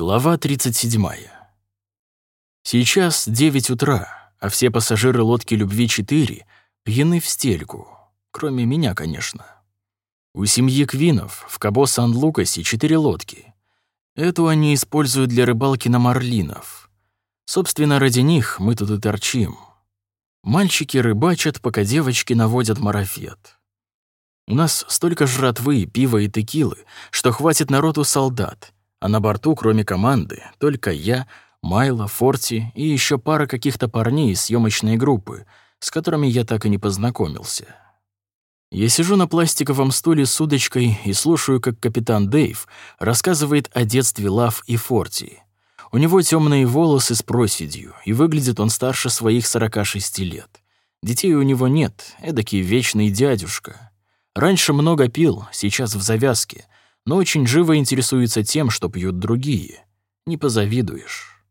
Глава 37. Сейчас 9 утра, а все пассажиры лодки «Любви-4» пьяны в стельку, кроме меня, конечно. У семьи Квинов в Кабо-Сан-Лукасе четыре лодки. Эту они используют для рыбалки на марлинов. Собственно, ради них мы тут и торчим. Мальчики рыбачат, пока девочки наводят марафет. У нас столько жратвы, пива и текилы, что хватит народу солдат, а на борту, кроме команды, только я, Майло, Форти и еще пара каких-то парней из съемочной группы, с которыми я так и не познакомился. Я сижу на пластиковом стуле с удочкой и слушаю, как капитан Дэйв рассказывает о детстве Лав и Форти. У него темные волосы с проседью, и выглядит он старше своих 46 лет. Детей у него нет, эдакий вечный дядюшка. Раньше много пил, сейчас в завязке, но очень живо интересуется тем, что пьют другие. Не позавидуешь.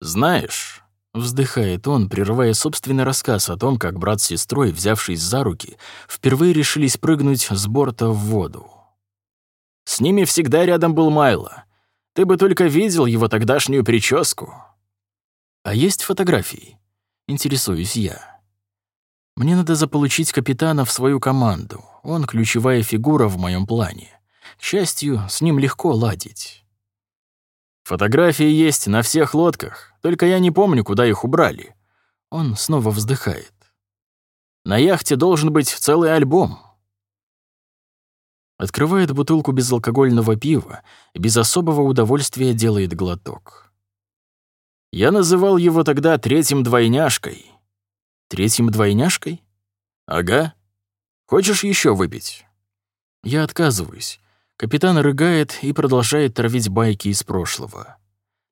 «Знаешь», — вздыхает он, прерывая собственный рассказ о том, как брат с сестрой, взявшись за руки, впервые решились прыгнуть с борта в воду. «С ними всегда рядом был Майло. Ты бы только видел его тогдашнюю прическу». «А есть фотографии?» — интересуюсь я. Мне надо заполучить капитана в свою команду. Он ключевая фигура в моем плане. К счастью, с ним легко ладить. Фотографии есть на всех лодках, только я не помню, куда их убрали. Он снова вздыхает. На яхте должен быть целый альбом. Открывает бутылку безалкогольного пива и без особого удовольствия делает глоток. Я называл его тогда третьим двойняшкой — Третьим двойняшкой? Ага. Хочешь еще выпить? Я отказываюсь. Капитан рыгает и продолжает травить байки из прошлого.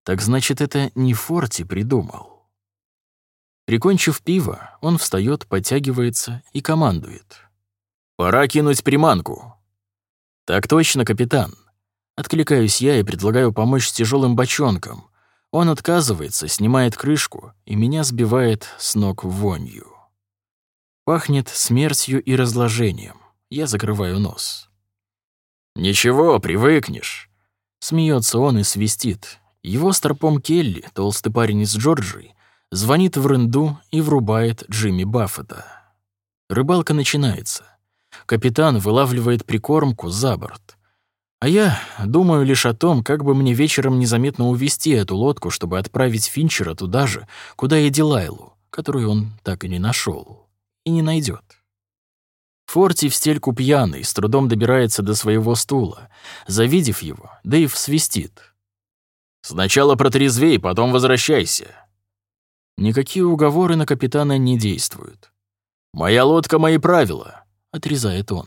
Так значит, это не Форти придумал. Прикончив пиво, он встает, подтягивается и командует. «Пора кинуть приманку». «Так точно, капитан». Откликаюсь я и предлагаю помочь с тяжелым бочонком, он отказывается, снимает крышку, и меня сбивает с ног вонью. Пахнет смертью и разложением. Я закрываю нос. «Ничего, привыкнешь», — смеется он и свистит. Его старпом Келли, толстый парень из Джорджии, звонит в рынду и врубает Джимми Баффета. Рыбалка начинается. Капитан вылавливает прикормку за борт. А я думаю лишь о том, как бы мне вечером незаметно увести эту лодку, чтобы отправить Финчера туда же, куда и Дилайлу, которую он так и не нашел и не найдет. Форти в стельку пьяный, с трудом добирается до своего стула. Завидев его, Дэйв свистит. «Сначала протрезвей, потом возвращайся». Никакие уговоры на капитана не действуют. «Моя лодка — мои правила», — отрезает он.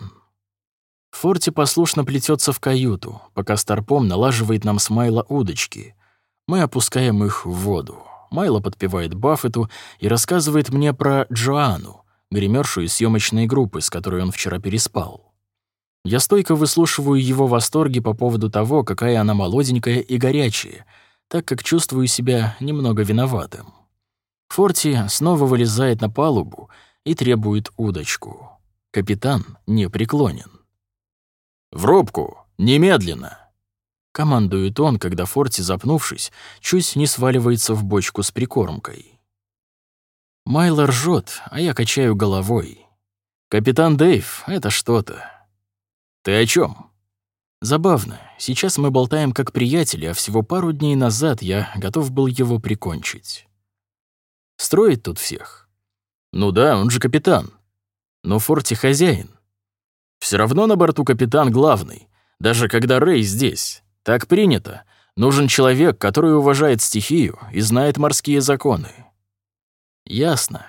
Форти послушно плетется в каюту, пока Старпом налаживает нам с Майло удочки. Мы опускаем их в воду. Майло подпевает Баффету и рассказывает мне про Джоанну, гримершу из съемочной группы, с которой он вчера переспал. Я стойко выслушиваю его восторги по поводу того, какая она молоденькая и горячая, так как чувствую себя немного виноватым. Форти снова вылезает на палубу и требует удочку. Капитан не преклонен. «В рубку! Немедленно!» Командует он, когда Форти, запнувшись, чуть не сваливается в бочку с прикормкой. Майло ржет, а я качаю головой. «Капитан Дэйв, это что-то». «Ты о чем? Забавно. Сейчас мы болтаем как приятели, а всего пару дней назад я готов был его прикончить. Строить тут всех? Ну да, он же капитан. Но Форти хозяин. Все равно на борту капитан главный, даже когда Рэй здесь. Так принято. Нужен человек, который уважает стихию и знает морские законы. Ясно.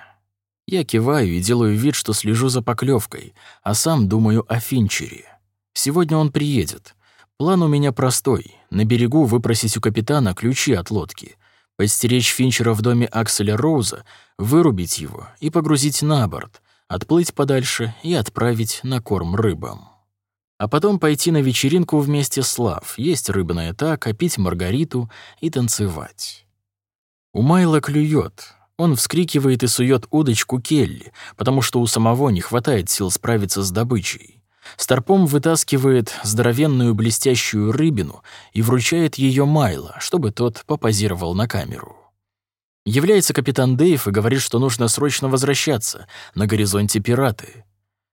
Я киваю и делаю вид, что слежу за поклевкой, а сам думаю о Финчере. Сегодня он приедет. План у меня простой. На берегу выпросить у капитана ключи от лодки, подстеречь Финчера в доме Акселя Роуза, вырубить его и погрузить на борт, отплыть подальше и отправить на корм рыбам. А потом пойти на вечеринку вместе с Лав, есть рыбное так, пить маргариту и танцевать. У Майла клюет. Он вскрикивает и сует удочку Келли, потому что у самого не хватает сил справиться с добычей. Старпом вытаскивает здоровенную блестящую рыбину и вручает ее Майло, чтобы тот попозировал на камеру. Является капитан Дэйв и говорит, что нужно срочно возвращаться. На горизонте пираты.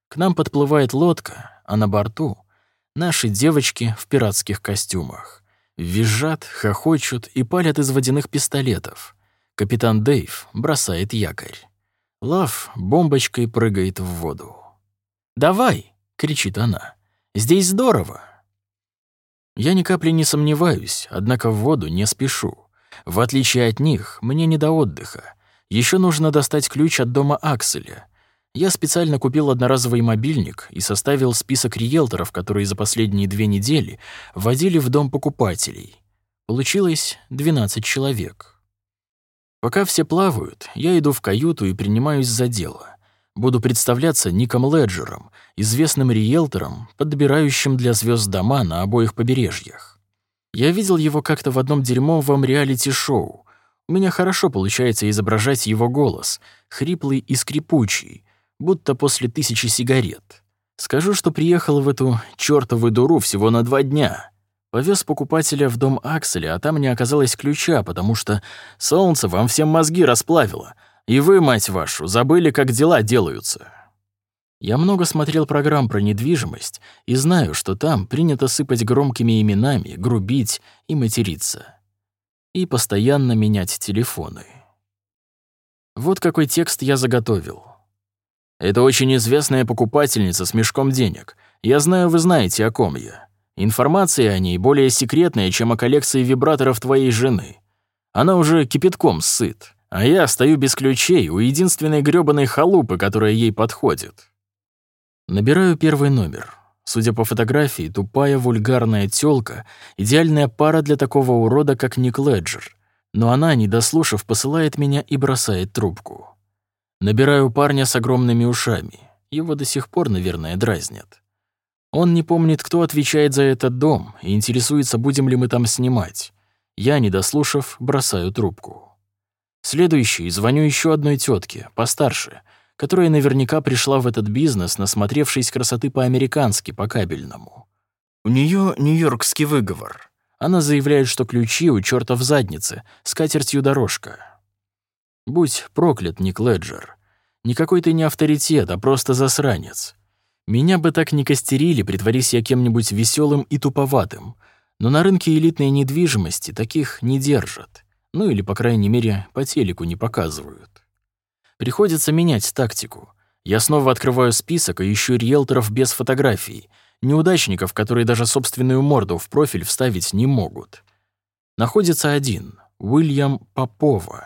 К нам подплывает лодка, а на борту — наши девочки в пиратских костюмах. Визжат, хохочут и палят из водяных пистолетов. Капитан Дэйв бросает якорь. Лав бомбочкой прыгает в воду. «Давай!» — кричит она. «Здесь здорово!» Я ни капли не сомневаюсь, однако в воду не спешу. В отличие от них, мне не до отдыха. Еще нужно достать ключ от дома Акселя. Я специально купил одноразовый мобильник и составил список риэлторов, которые за последние две недели водили в дом покупателей. Получилось 12 человек. Пока все плавают, я иду в каюту и принимаюсь за дело. Буду представляться Ником Леджером, известным риэлтором, подбирающим для звезд дома на обоих побережьях. Я видел его как-то в одном дерьмовом реалити-шоу. У меня хорошо получается изображать его голос, хриплый и скрипучий, будто после тысячи сигарет. Скажу, что приехал в эту чёртову дуру всего на два дня. Повез покупателя в дом Акселя, а там не оказалось ключа, потому что солнце вам всем мозги расплавило, и вы, мать вашу, забыли, как дела делаются. Я много смотрел программ про недвижимость и знаю, что там принято сыпать громкими именами, грубить и материться. И постоянно менять телефоны. Вот какой текст я заготовил. Это очень известная покупательница с мешком денег. Я знаю, вы знаете, о ком я. Информация о ней более секретная, чем о коллекции вибраторов твоей жены. Она уже кипятком сыт, а я стою без ключей у единственной грёбаной халупы, которая ей подходит. Набираю первый номер. Судя по фотографии, тупая вульгарная тёлка — идеальная пара для такого урода, как Ник Леджер. Но она, не дослушав, посылает меня и бросает трубку. Набираю парня с огромными ушами. Его до сих пор, наверное, дразнят. Он не помнит, кто отвечает за этот дом, и интересуется, будем ли мы там снимать. Я, не дослушав, бросаю трубку. Следующий звоню еще одной тетке, постарше — которая наверняка пришла в этот бизнес, насмотревшись красоты по-американски, по кабельному. У нее нью-йоркский выговор. Она заявляет, что ключи у чёрта в заднице, с катертью дорожка. Будь проклят, Ник Леджер. Никакой ты не авторитет, а просто засранец. Меня бы так не костерили, притворись я кем-нибудь веселым и туповатым. Но на рынке элитной недвижимости таких не держат. Ну или, по крайней мере, по телеку не показывают. Приходится менять тактику. Я снова открываю список и ищу риэлторов без фотографий, неудачников, которые даже собственную морду в профиль вставить не могут. Находится один — Уильям Попова.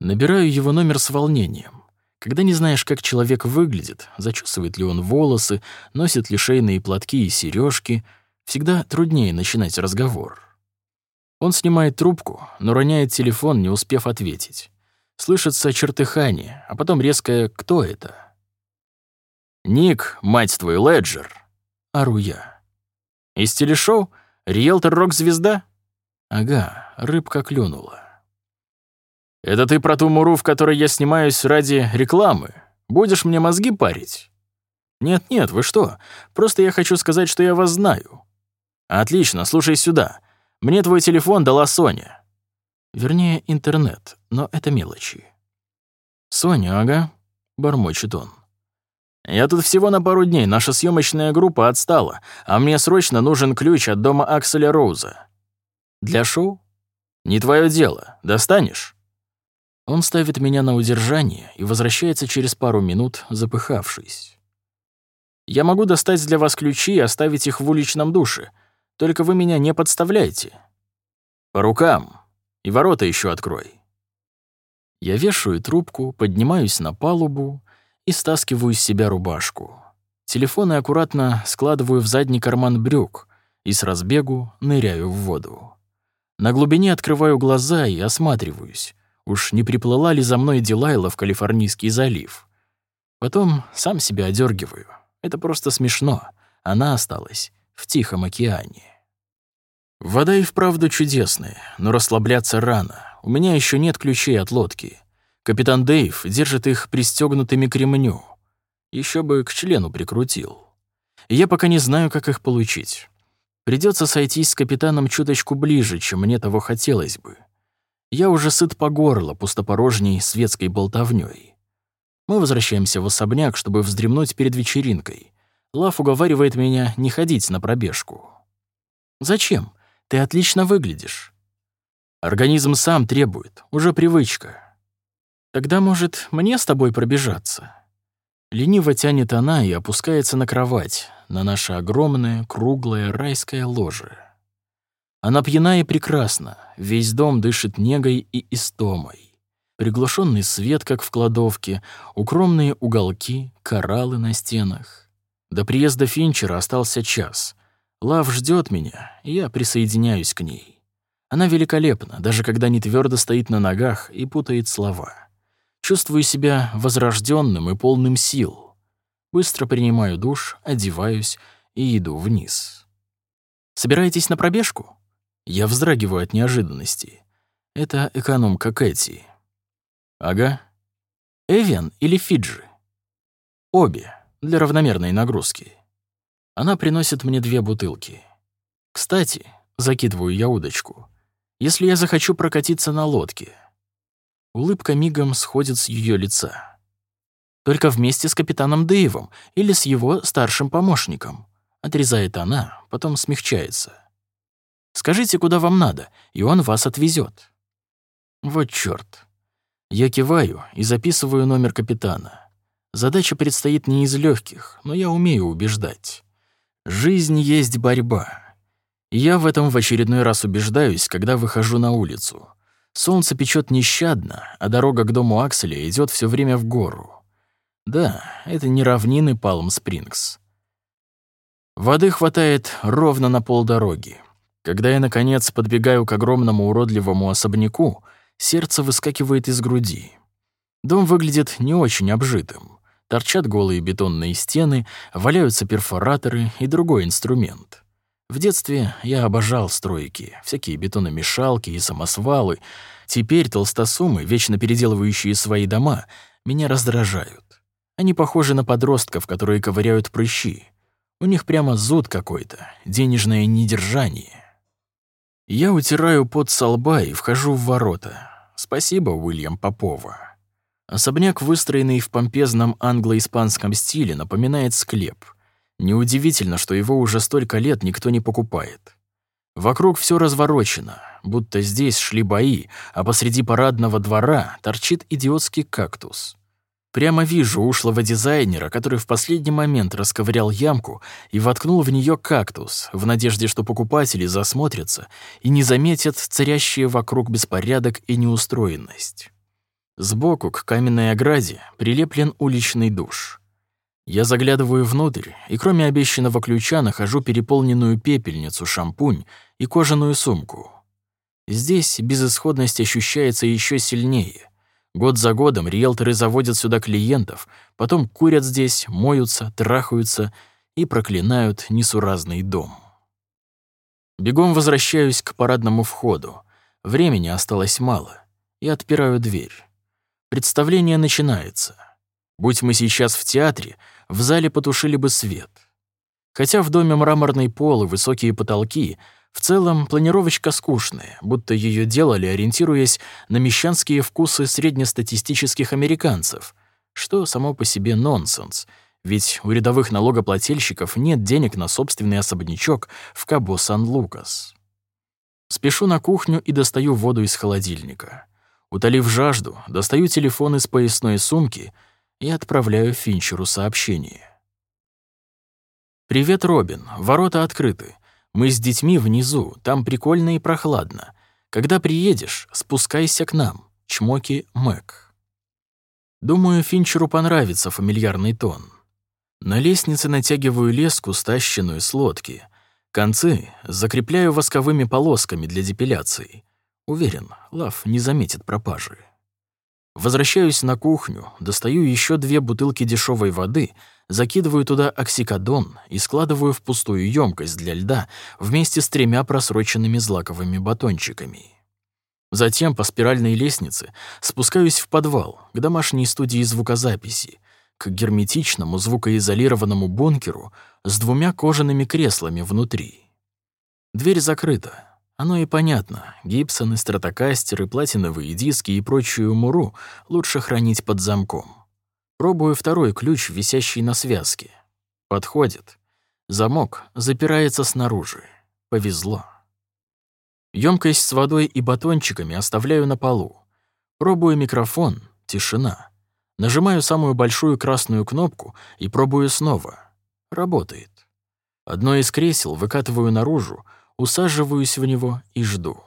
Набираю его номер с волнением. Когда не знаешь, как человек выглядит, зачесывает ли он волосы, носит ли шейные платки и сережки, всегда труднее начинать разговор. Он снимает трубку, но роняет телефон, не успев ответить. Слышится чертыхание, а потом резкое «Кто это?» «Ник, мать твою, Леджер!» — ору я. «Из телешоу? Риэлтор рок-звезда?» «Ага, рыбка клюнула». «Это ты про ту муру, в которой я снимаюсь ради рекламы? Будешь мне мозги парить?» «Нет-нет, вы что? Просто я хочу сказать, что я вас знаю». «Отлично, слушай сюда. Мне твой телефон дала Соня. Вернее, интернет, но это мелочи. «Соня, ага», — бормочет он. «Я тут всего на пару дней, наша съемочная группа отстала, а мне срочно нужен ключ от дома Акселя Роуза». «Для шоу?» «Не твое дело. Достанешь?» Он ставит меня на удержание и возвращается через пару минут, запыхавшись. «Я могу достать для вас ключи и оставить их в уличном душе. Только вы меня не подставляйте». «По рукам», и ворота еще открой». Я вешаю трубку, поднимаюсь на палубу и стаскиваю с себя рубашку. Телефон и аккуратно складываю в задний карман брюк и с разбегу ныряю в воду. На глубине открываю глаза и осматриваюсь. Уж не приплыла ли за мной Дилайла в Калифорнийский залив? Потом сам себя одергиваю. Это просто смешно. Она осталась в Тихом океане. Вода и вправду чудесная, но расслабляться рано. У меня еще нет ключей от лодки. Капитан Дэйв держит их пристегнутыми к ремню. Еще бы к члену прикрутил. я пока не знаю, как их получить. Придется сойтись с капитаном чуточку ближе, чем мне того хотелось бы. Я уже сыт по горло пустопорожней светской болтовнёй. Мы возвращаемся в особняк, чтобы вздремнуть перед вечеринкой. Лав уговаривает меня не ходить на пробежку. «Зачем? Ты отлично выглядишь». Организм сам требует, уже привычка. Тогда, может, мне с тобой пробежаться? Лениво тянет она и опускается на кровать, на наше огромное, круглое, райское ложе. Она пьяна и прекрасна, весь дом дышит негой и истомой. Приглушенный свет, как в кладовке, укромные уголки, кораллы на стенах. До приезда Финчера остался час. Лав ждет меня, и я присоединяюсь к ней. Она великолепна, даже когда не твердо стоит на ногах и путает слова. Чувствую себя возрожденным и полным сил. Быстро принимаю душ, одеваюсь и иду вниз. «Собираетесь на пробежку?» Я вздрагиваю от неожиданности. Это экономка Кэти. «Ага». «Эвиан или Фиджи?» «Обе, для равномерной нагрузки». Она приносит мне две бутылки. «Кстати», — закидываю я удочку, «если я захочу прокатиться на лодке, Улыбка мигом сходит с ее лица. «Только вместе с капитаном Дэйвом или с его старшим помощником», — отрезает она, потом смягчается. «Скажите, куда вам надо, и он вас отвезет. Вот чёрт. Я киваю и записываю номер капитана. Задача предстоит не из легких, но я умею убеждать. Жизнь есть борьба. Я в этом в очередной раз убеждаюсь, когда выхожу на улицу. Солнце печет нещадно, а дорога к дому Акселя идет все время в гору. Да, это не равнины Палм-Спрингс. Воды хватает ровно на полдороги. Когда я, наконец, подбегаю к огромному уродливому особняку, сердце выскакивает из груди. Дом выглядит не очень обжитым. Торчат голые бетонные стены, валяются перфораторы и другой инструмент. В детстве я обожал стройки, всякие бетономешалки и самосвалы. Теперь толстосумы, вечно переделывающие свои дома, меня раздражают. Они похожи на подростков, которые ковыряют прыщи. У них прямо зуд какой-то, денежное недержание. Я утираю пот со лба и вхожу в ворота. Спасибо, Уильям Попова. Особняк, выстроенный в помпезном англо-испанском стиле, напоминает склеп — Неудивительно, что его уже столько лет никто не покупает. Вокруг все разворочено, будто здесь шли бои, а посреди парадного двора торчит идиотский кактус. Прямо вижу ушлого дизайнера, который в последний момент расковырял ямку и воткнул в нее кактус, в надежде, что покупатели засмотрятся и не заметят царящие вокруг беспорядок и неустроенность. Сбоку к каменной ограде прилеплен уличный душ. Я заглядываю внутрь, и кроме обещанного ключа нахожу переполненную пепельницу, шампунь и кожаную сумку. Здесь безысходность ощущается еще сильнее. Год за годом риэлторы заводят сюда клиентов, потом курят здесь, моются, трахаются и проклинают несуразный дом. Бегом возвращаюсь к парадному входу. Времени осталось мало. И отпираю дверь. Представление начинается. Будь мы сейчас в театре, в зале потушили бы свет. Хотя в доме мраморный пол и высокие потолки, в целом планировочка скучная, будто ее делали, ориентируясь на мещанские вкусы среднестатистических американцев, что само по себе нонсенс, ведь у рядовых налогоплательщиков нет денег на собственный особнячок в Кабо-Сан-Лукас. Спешу на кухню и достаю воду из холодильника. Утолив жажду, достаю телефон из поясной сумки — и отправляю Финчеру сообщение. «Привет, Робин. Ворота открыты. Мы с детьми внизу, там прикольно и прохладно. Когда приедешь, спускайся к нам. Чмоки Мэг». Думаю, Финчеру понравится фамильярный тон. На лестнице натягиваю леску, стащенную с лодки. Концы закрепляю восковыми полосками для депиляции. Уверен, Лав не заметит пропажи. Возвращаюсь на кухню, достаю еще две бутылки дешевой воды, закидываю туда оксикодон и складываю в пустую емкость для льда вместе с тремя просроченными злаковыми батончиками. Затем по спиральной лестнице спускаюсь в подвал, к домашней студии звукозаписи, к герметичному звукоизолированному бункеру с двумя кожаными креслами внутри. Дверь закрыта. Оно и понятно. Гибсоны, стратокастеры, платиновые диски и прочую муру лучше хранить под замком. Пробую второй ключ, висящий на связке. Подходит. Замок запирается снаружи. Повезло. Емкость с водой и батончиками оставляю на полу. Пробую микрофон. Тишина. Нажимаю самую большую красную кнопку и пробую снова. Работает. Одно из кресел выкатываю наружу, усаживаюсь в него и жду.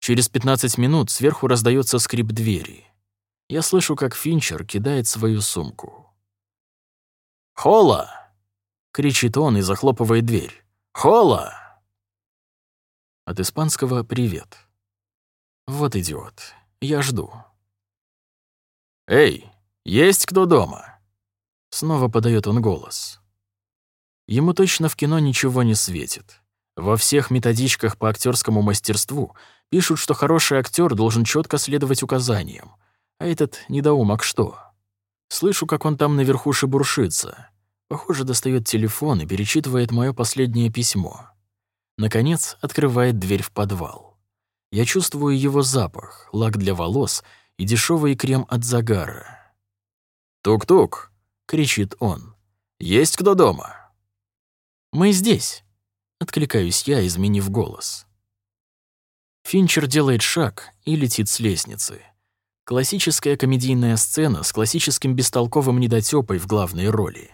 Через 15 минут сверху раздается скрип двери. Я слышу, как Финчер кидает свою сумку. «Холла!» — кричит он и захлопывает дверь. «Холла!» От испанского «привет». Вот идиот. Я жду. «Эй, есть кто дома?» Снова подает он голос. Ему точно в кино ничего не светит. Во всех методичках по актерскому мастерству пишут, что хороший актер должен четко следовать указаниям. А этот недоумок что? Слышу, как он там наверху шебуршится. Похоже, достает телефон и перечитывает мое последнее письмо. Наконец, открывает дверь в подвал. Я чувствую его запах, лак для волос и дешевый крем от загара. «Тук-тук!» — кричит он. «Есть кто дома?» «Мы здесь!» Откликаюсь я, изменив голос. Финчер делает шаг и летит с лестницы. Классическая комедийная сцена с классическим бестолковым недотёпой в главной роли.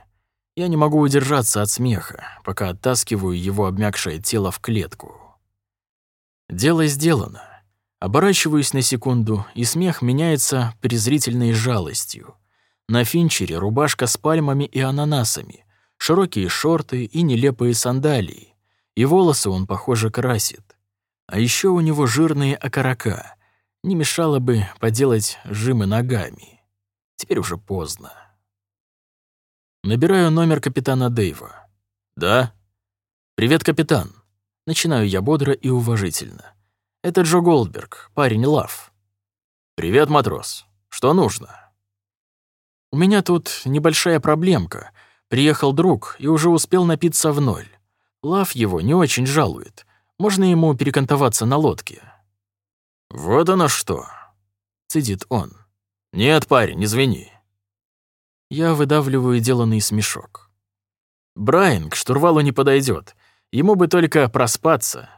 Я не могу удержаться от смеха, пока оттаскиваю его обмякшее тело в клетку. Дело сделано. Оборачиваюсь на секунду, и смех меняется презрительной жалостью. На Финчере рубашка с пальмами и ананасами, широкие шорты и нелепые сандалии, и волосы он, похоже, красит. А еще у него жирные окорока. Не мешало бы поделать жимы ногами. Теперь уже поздно. Набираю номер капитана Дэйва. «Да?» «Привет, капитан». Начинаю я бодро и уважительно. «Это Джо Голдберг, парень Лав». «Привет, матрос. Что нужно?» «У меня тут небольшая проблемка. Приехал друг и уже успел напиться в ноль. Лав его не очень жалует. Можно ему перекантоваться на лодке. «Вот оно что!» — цедит он. «Нет, парень, извини». Я выдавливаю деланный смешок. Брайан к штурвалу не подойдет. Ему бы только проспаться.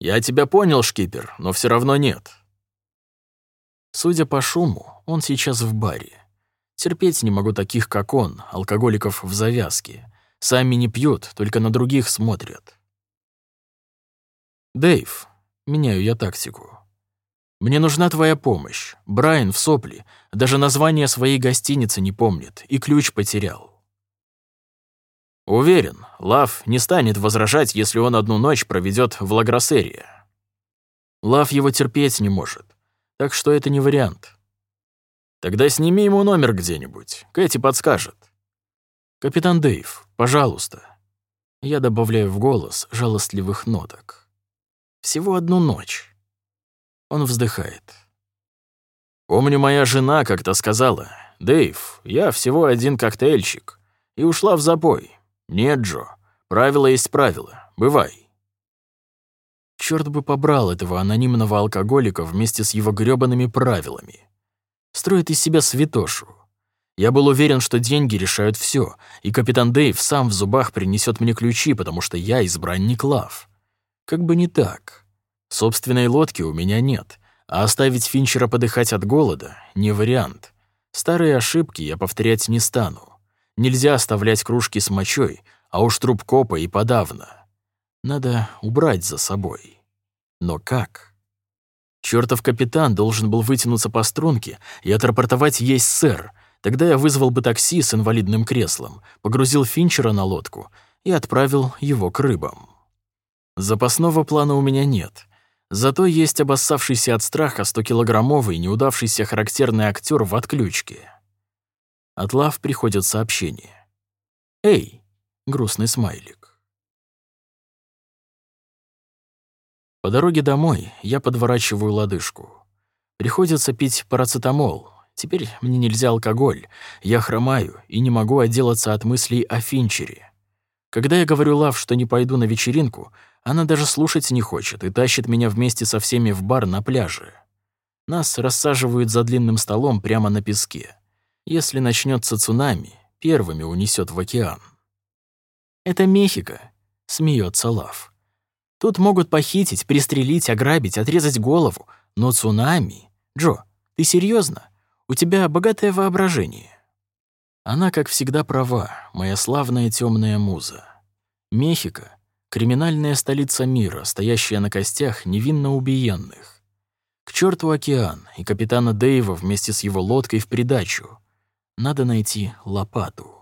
«Я тебя понял, шкипер, но все равно нет». Судя по шуму, он сейчас в баре. Терпеть не могу таких, как он, алкоголиков в завязке. Сами не пьют, только на других смотрят. «Дэйв», — меняю я тактику. «Мне нужна твоя помощь. Брайан в сопли, даже название своей гостиницы не помнит и ключ потерял». Уверен, Лав не станет возражать, если он одну ночь проведет в Лагросерии. Лав его терпеть не может, так что это не вариант. Тогда сними ему номер где-нибудь, Кэти подскажет. «Капитан Дэйв, пожалуйста». Я добавляю в голос жалостливых ноток. «Всего одну ночь». Он вздыхает. «Помню, моя жена как-то сказала, «Дэйв, я всего один коктейльчик», и ушла в запой. «Нет, Джо, правило есть правило. Бывай». Черт бы побрал этого анонимного алкоголика вместе с его грёбаными правилами. Строит из себя святошу. Я был уверен, что деньги решают все, и капитан Дэйв сам в зубах принесет мне ключи, потому что я избранник Лав. Как бы не так. Собственной лодки у меня нет, а оставить Финчера подыхать от голода — не вариант. Старые ошибки я повторять не стану. Нельзя оставлять кружки с мочой, а уж труп копа и подавно. Надо убрать за собой. Но как? Чёртов капитан должен был вытянуться по струнке и отрапортовать «Есть, сэр», Тогда я вызвал бы такси с инвалидным креслом, погрузил Финчера на лодку и отправил его к рыбам. Запасного плана у меня нет. Зато есть обоссавшийся от страха 100-килограммовый неудавшийся характерный актер в отключке. От Лав приходят сообщения. «Эй!» — грустный смайлик. По дороге домой я подворачиваю лодыжку. Приходится пить парацетамол, Теперь мне нельзя алкоголь. Я хромаю и не могу отделаться от мыслей о Финчере. Когда я говорю Лав, что не пойду на вечеринку, она даже слушать не хочет и тащит меня вместе со всеми в бар на пляже. Нас рассаживают за длинным столом прямо на песке. Если начнется цунами, первыми унесет в океан. «Это Мехико», — смеется Лав. «Тут могут похитить, пристрелить, ограбить, отрезать голову, но цунами... Джо, ты серьезно? У тебя богатое воображение». Она, как всегда, права, моя славная темная муза. Мехико — криминальная столица мира, стоящая на костях невинно убиенных. К черту океан и капитана Дэйва вместе с его лодкой в придачу. Надо найти лопату.